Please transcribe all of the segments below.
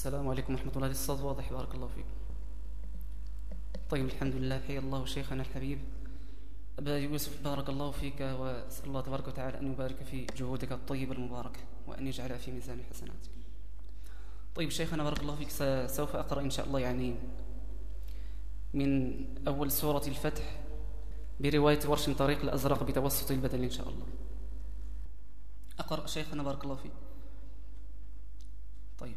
السلام عليكم ورحمة الله الصوت واضح بارك الله فيك طيب الحمد لله. حيا الله شيخنا الحبيب. أبا يوسف بارك الله فيك وأسأل الله تبارك وتعالى أن يبارك في جهودك الطيبة المباركة وأن يجعلها في ميزان حسناتك. طيب شيخنا بارك الله فيك. سوف أقرأ إن شاء الله يعني من أول سورة الفتح برواية ورش طريق الأزرق بتوسط البدل إن شاء الله. أقرأ شيخنا بارك الله فيك. طيب.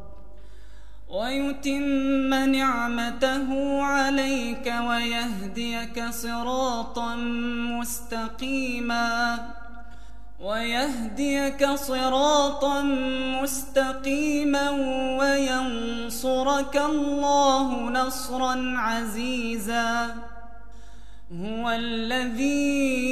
ويتم نعمته عليك ويهديك صراطا مستقيما ويهديك صراطا مستقيما وينصرك الله نصرا عزيزا هو الذي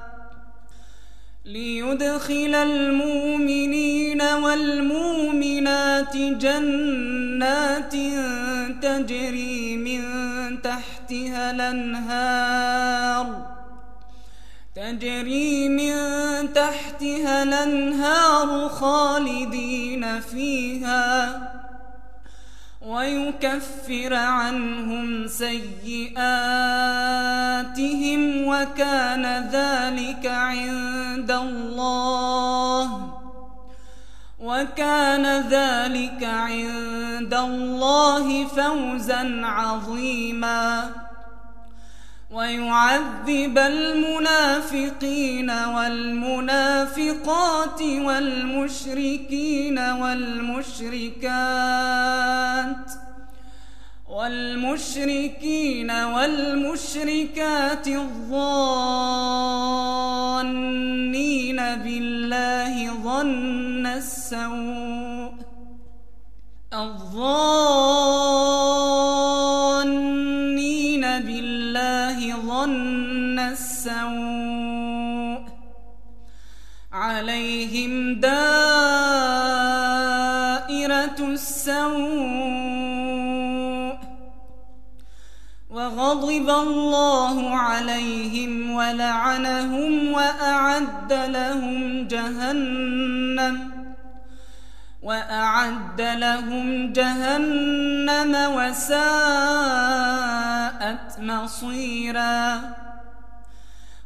ليدخل المؤمنين والمؤمنات جنات تجري من تحتها الأنهار. تجري من تحتها الأنهار خالدين فيها. ويكفر عنهم سيئاتهم وكان ذلك عند الله وكان ذلك عند الله فوزا عظيما ويعذب المنافقين والمنافقات والمشركين والمشركات والمشركين والمشركات الظانين بالله ظن السوء الظانين السوء وغضب الله عليهم ولعنهم وأعد لهم جهنم وأعد لهم جهنم وساءت مصيرا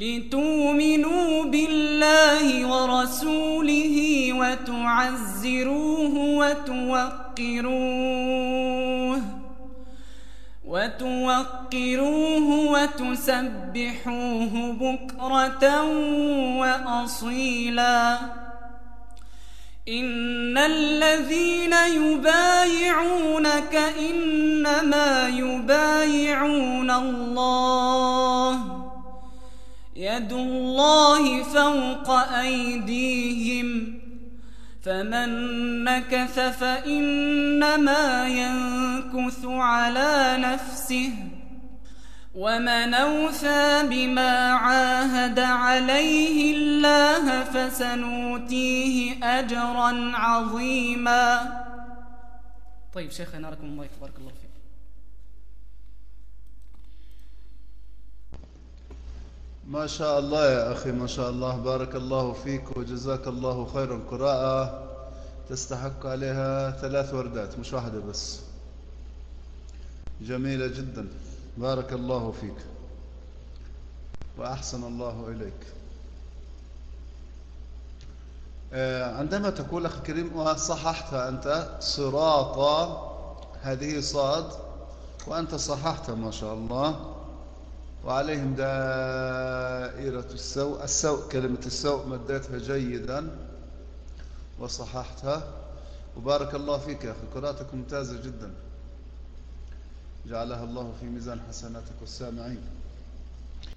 لتؤمنوا بالله ورسوله وتعزروه وتوقروه وتوقروه وتسبحوه بكرة وأصيلا. إن الذين يبايعونك إنما يبايعون الله. يد الله فوق أيديهم فمن نكث فإنما ينكث على نفسه ومن أوفى بما عاهد عليه الله فسنؤتيه أجرا عظيما. طيب شيخنا لكم الله تبارك الله فيكم ما شاء الله يا أخي ما شاء الله. بارك الله فيك وجزاك الله خيرا. قراءة تستحق عليها ثلاث وردات مش واحدة بس. جميلة جدا. بارك الله فيك. وأحسن الله إليك. آه، عندما تقول أخي الكريم وصححتها أنت صراط هذه صاد. وأنت صححتها ما شاء الله. وعليهم دائرة السوء. السوء كلمة السوء مديتها جيدا وصححتها. وبارك الله فيك يا أخي. قراءتك ممتازة جدا. جعلها الله في ميزان حسناتك والسامعين.